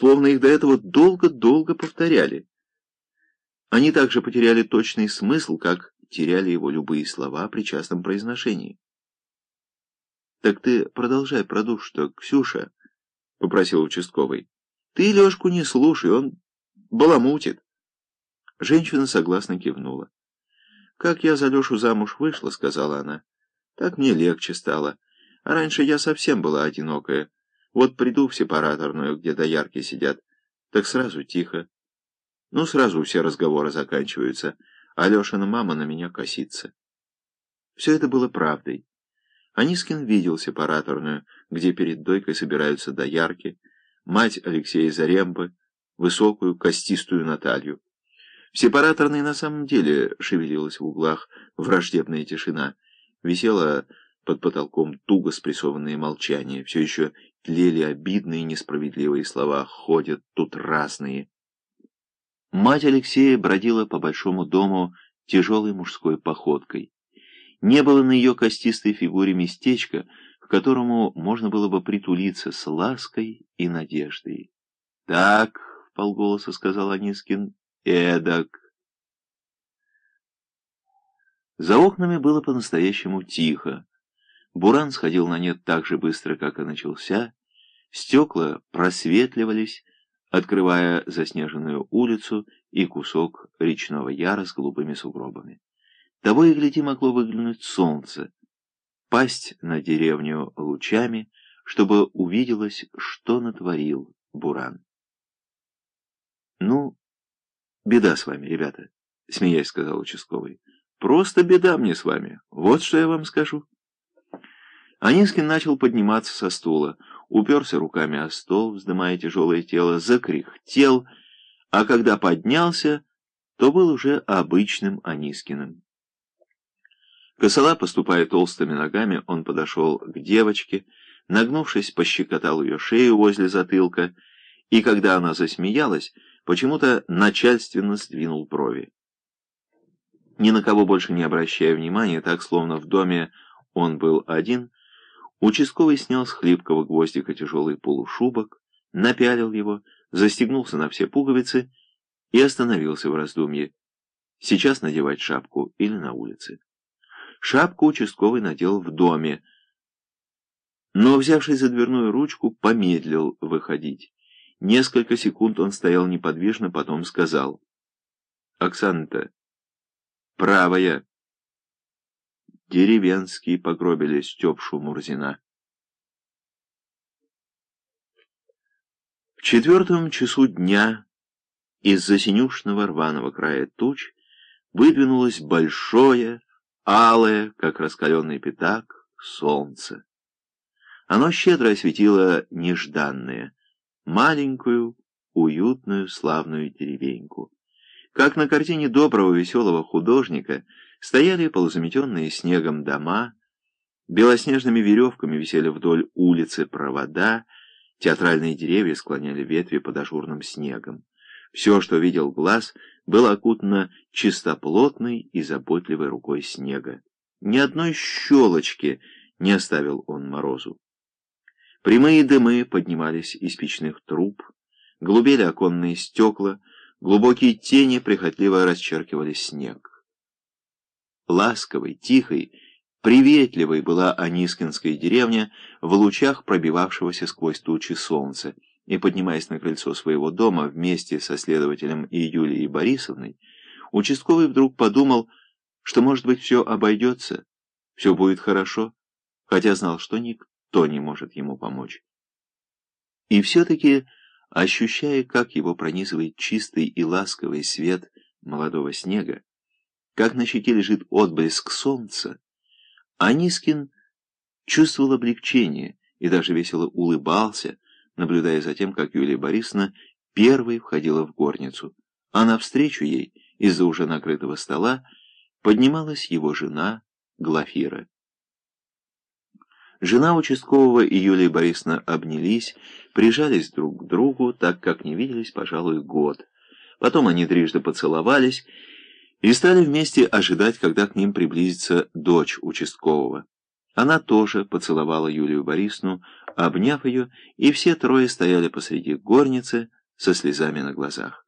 словно их до этого долго-долго повторяли. Они также потеряли точный смысл, как теряли его любые слова при частном произношении. «Так ты продолжай про душ-то, Ксюша», — попросил участковый. «Ты Лешку не слушай, он баламутит». Женщина согласно кивнула. «Как я за Лешу замуж вышла», — сказала она, — «так мне легче стало. А раньше я совсем была одинокая. Вот приду в сепараторную, где доярки сидят, так сразу тихо. Ну, сразу все разговоры заканчиваются, а Лешина мама на меня косится». Все это было правдой. Анискин видел сепараторную, где перед дойкой собираются доярки, мать Алексея Зарембы, высокую, костистую Наталью. В сепараторной на самом деле шевелилась в углах враждебная тишина. Висела под потолком туго спрессованное молчание. Все еще тлели обидные несправедливые слова. Ходят тут разные. Мать Алексея бродила по большому дому тяжелой мужской походкой. Не было на ее костистой фигуре местечка, к которому можно было бы притулиться с лаской и надеждой. «Так», — полголоса сказал Анискин, эдак. За окнами было по-настоящему тихо. Буран сходил на нет так же быстро, как и начался. Стекла просветливались, открывая заснеженную улицу и кусок речного яра с голубыми сугробами. Того и гляди могло выглянуть солнце, пасть на деревню лучами, чтобы увиделось, что натворил Буран. Ну, «Беда с вами, ребята», — смеясь сказал участковый. «Просто беда мне с вами. Вот что я вам скажу». Анискин начал подниматься со стула, уперся руками о стол, вздымая тяжелое тело, закряхтел, а когда поднялся, то был уже обычным Анискиным. Косола, поступая толстыми ногами, он подошел к девочке, нагнувшись, пощекотал ее шею возле затылка, и когда она засмеялась, почему-то начальственно сдвинул брови. Ни на кого больше не обращая внимания, так словно в доме он был один, участковый снял с хлипкого гвоздика тяжелый полушубок, напялил его, застегнулся на все пуговицы и остановился в раздумье. Сейчас надевать шапку или на улице. Шапку участковый надел в доме, но, взявшись за дверную ручку, помедлил выходить. Несколько секунд он стоял неподвижно, потом сказал. «Оксана-то правая». Деревенские погробили Степшу Мурзина. В четвертом часу дня из-за синюшного рваного края туч выдвинулось большое, алое, как раскаленный пятак, солнце. Оно щедро осветило нежданное — маленькую, уютную, славную деревеньку. Как на картине доброго, веселого художника стояли полузаметенные снегом дома, белоснежными веревками висели вдоль улицы провода, театральные деревья склоняли ветви под ажурным снегом. Все, что видел глаз, было окутано чистоплотной и заботливой рукой снега. Ни одной щелочки не оставил он морозу. Прямые дымы поднимались из печных труб, глубели оконные стекла, глубокие тени прихотливо расчеркивали снег. Ласковой, тихой, приветливой была Анискинская деревня в лучах пробивавшегося сквозь тучи солнца, и, поднимаясь на крыльцо своего дома вместе со следователем и Юлией Борисовной, участковый вдруг подумал, что, может быть, все обойдется, все будет хорошо, хотя знал, что никто не может ему помочь. И все-таки, ощущая, как его пронизывает чистый и ласковый свет молодого снега, как на щеке лежит отблеск солнца, Анискин чувствовал облегчение и даже весело улыбался, наблюдая за тем, как Юлия Борисовна первой входила в горницу, а навстречу ей, из-за уже накрытого стола, поднималась его жена Глафира. Жена участкового и Юлия Борисовна обнялись, прижались друг к другу, так как не виделись, пожалуй, год. Потом они трижды поцеловались и стали вместе ожидать, когда к ним приблизится дочь участкового. Она тоже поцеловала Юлию Борисовну, обняв ее, и все трое стояли посреди горницы со слезами на глазах.